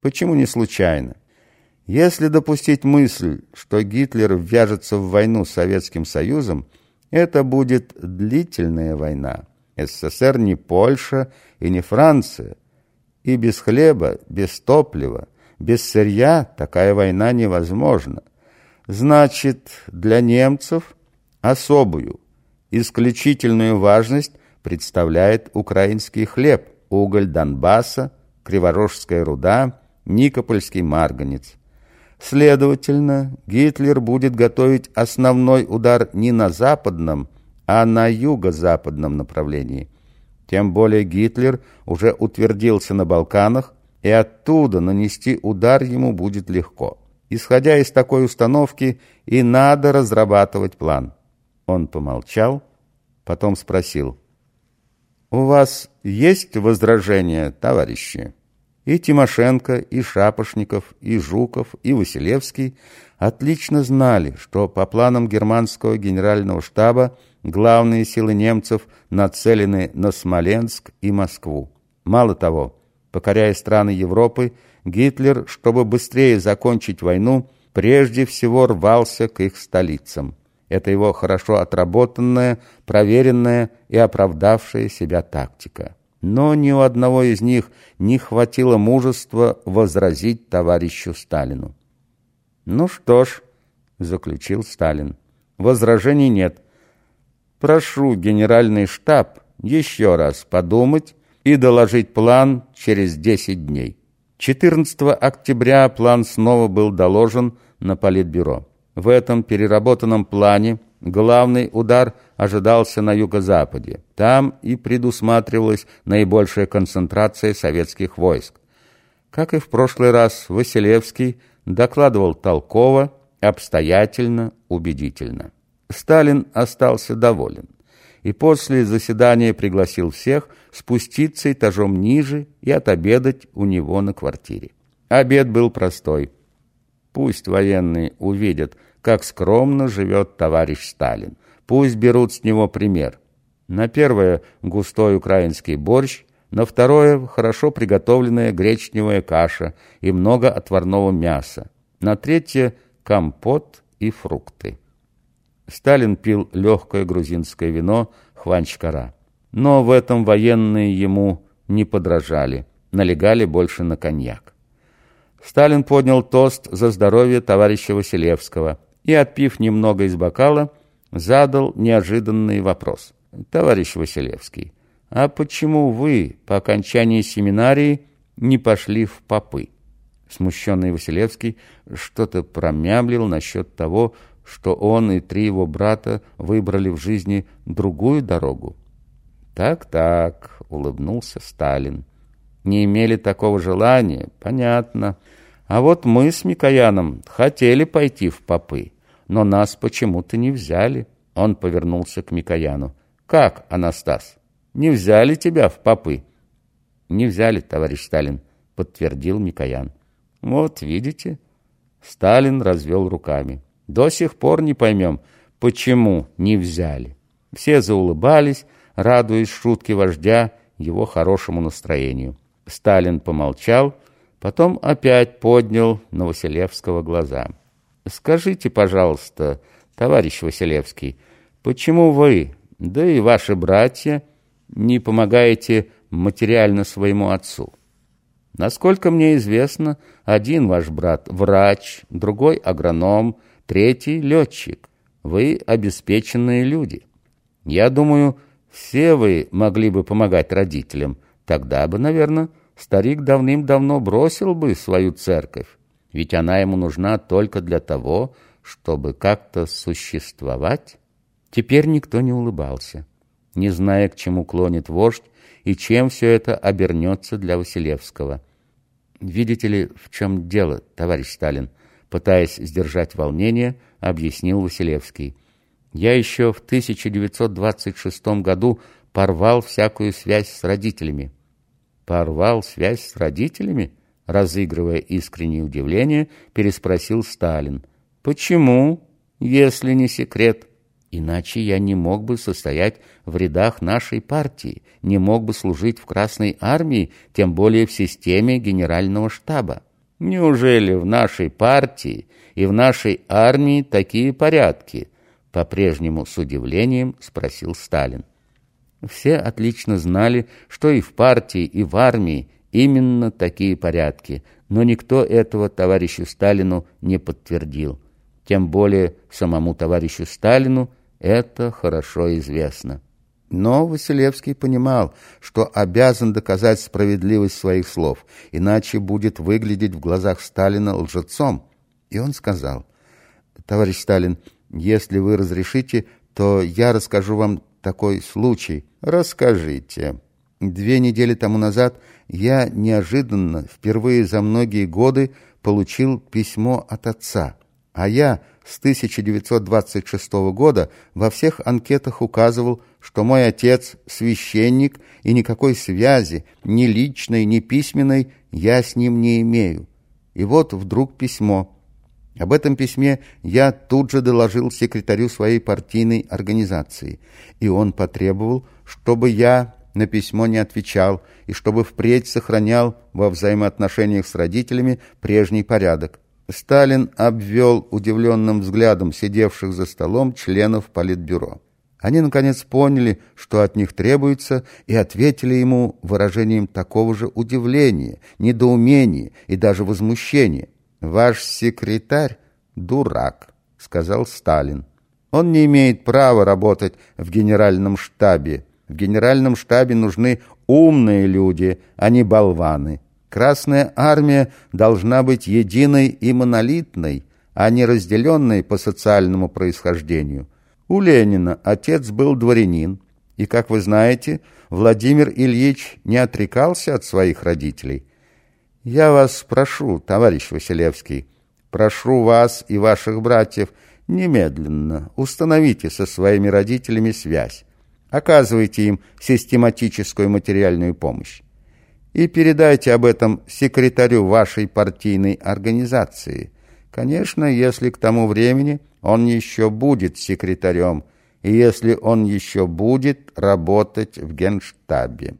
Почему не случайно? Если допустить мысль, что Гитлер ввяжется в войну с Советским Союзом, это будет длительная война. СССР не Польша и не Франция. И без хлеба, без топлива, без сырья такая война невозможна. Значит, для немцев особую, исключительную важность представляет украинский хлеб, уголь Донбасса, Криворожская руда, Никопольский марганец. Следовательно, Гитлер будет готовить основной удар не на западном, а на юго-западном направлении. Тем более Гитлер уже утвердился на Балканах, и оттуда нанести удар ему будет легко. Исходя из такой установки, и надо разрабатывать план. Он помолчал, потом спросил. «У вас есть возражения, товарищи?» И Тимошенко, и Шапошников, и Жуков, и Василевский отлично знали, что по планам германского генерального штаба главные силы немцев нацелены на Смоленск и Москву. Мало того, покоряя страны Европы, Гитлер, чтобы быстрее закончить войну, прежде всего рвался к их столицам. Это его хорошо отработанная, проверенная и оправдавшая себя тактика но ни у одного из них не хватило мужества возразить товарищу Сталину. «Ну что ж», — заключил Сталин, — «возражений нет. Прошу генеральный штаб еще раз подумать и доложить план через 10 дней». 14 октября план снова был доложен на Политбюро. В этом переработанном плане Главный удар ожидался на юго-западе. Там и предусматривалась наибольшая концентрация советских войск. Как и в прошлый раз, Василевский докладывал толково, обстоятельно, убедительно. Сталин остался доволен и после заседания пригласил всех спуститься этажом ниже и отобедать у него на квартире. Обед был простой. Пусть военные увидят, как скромно живет товарищ Сталин. Пусть берут с него пример. На первое – густой украинский борщ, на второе – хорошо приготовленная гречневая каша и много отварного мяса, на третье – компот и фрукты. Сталин пил легкое грузинское вино хванчкара. Но в этом военные ему не подражали, налегали больше на коньяк. Сталин поднял тост за здоровье товарища Василевского – и, отпив немного из бокала, задал неожиданный вопрос. «Товарищ Василевский, а почему вы по окончании семинарии не пошли в попы?» Смущенный Василевский что-то промямлил насчет того, что он и три его брата выбрали в жизни другую дорогу. «Так-так», — улыбнулся Сталин. «Не имели такого желания, понятно. А вот мы с Микояном хотели пойти в попы» но нас почему-то не взяли. Он повернулся к Микояну. «Как, Анастас, не взяли тебя в попы?» «Не взяли, товарищ Сталин», — подтвердил Микоян. «Вот, видите?» Сталин развел руками. «До сих пор не поймем, почему не взяли». Все заулыбались, радуясь шутке вождя, его хорошему настроению. Сталин помолчал, потом опять поднял на Василевского глаза. Скажите, пожалуйста, товарищ Василевский, почему вы, да и ваши братья, не помогаете материально своему отцу? Насколько мне известно, один ваш брат – врач, другой – агроном, третий – летчик. Вы обеспеченные люди. Я думаю, все вы могли бы помогать родителям. Тогда бы, наверное, старик давным-давно бросил бы свою церковь ведь она ему нужна только для того, чтобы как-то существовать. Теперь никто не улыбался, не зная, к чему клонит вождь и чем все это обернется для Василевского. «Видите ли, в чем дело, товарищ Сталин?» Пытаясь сдержать волнение, объяснил Василевский. «Я еще в 1926 году порвал всякую связь с родителями». «Порвал связь с родителями?» Разыгрывая искреннее удивление, переспросил Сталин. «Почему, если не секрет? Иначе я не мог бы состоять в рядах нашей партии, не мог бы служить в Красной армии, тем более в системе генерального штаба. Неужели в нашей партии и в нашей армии такие порядки? По-прежнему с удивлением спросил Сталин. Все отлично знали, что и в партии, и в армии именно такие порядки, но никто этого товарищу Сталину не подтвердил. Тем более самому товарищу Сталину это хорошо известно. Но Василевский понимал, что обязан доказать справедливость своих слов, иначе будет выглядеть в глазах Сталина лжецом. И он сказал, «Товарищ Сталин, если вы разрешите, то я расскажу вам такой случай». «Расскажите». Две недели тому назад я неожиданно, впервые за многие годы, получил письмо от отца, а я с 1926 года во всех анкетах указывал, что мой отец – священник, и никакой связи, ни личной, ни письменной, я с ним не имею. И вот вдруг письмо. Об этом письме я тут же доложил секретарю своей партийной организации, и он потребовал, чтобы я на письмо не отвечал и чтобы впредь сохранял во взаимоотношениях с родителями прежний порядок. Сталин обвел удивленным взглядом сидевших за столом членов Политбюро. Они, наконец, поняли, что от них требуется, и ответили ему выражением такого же удивления, недоумения и даже возмущения. «Ваш секретарь — дурак», — сказал Сталин. «Он не имеет права работать в генеральном штабе. В генеральном штабе нужны умные люди, а не болваны». Красная армия должна быть единой и монолитной, а не разделенной по социальному происхождению. У Ленина отец был дворянин, и, как вы знаете, Владимир Ильич не отрекался от своих родителей. Я вас прошу, товарищ Василевский, прошу вас и ваших братьев немедленно установите со своими родителями связь, оказывайте им систематическую материальную помощь и передайте об этом секретарю вашей партийной организации. Конечно, если к тому времени он еще будет секретарем, и если он еще будет работать в генштабе.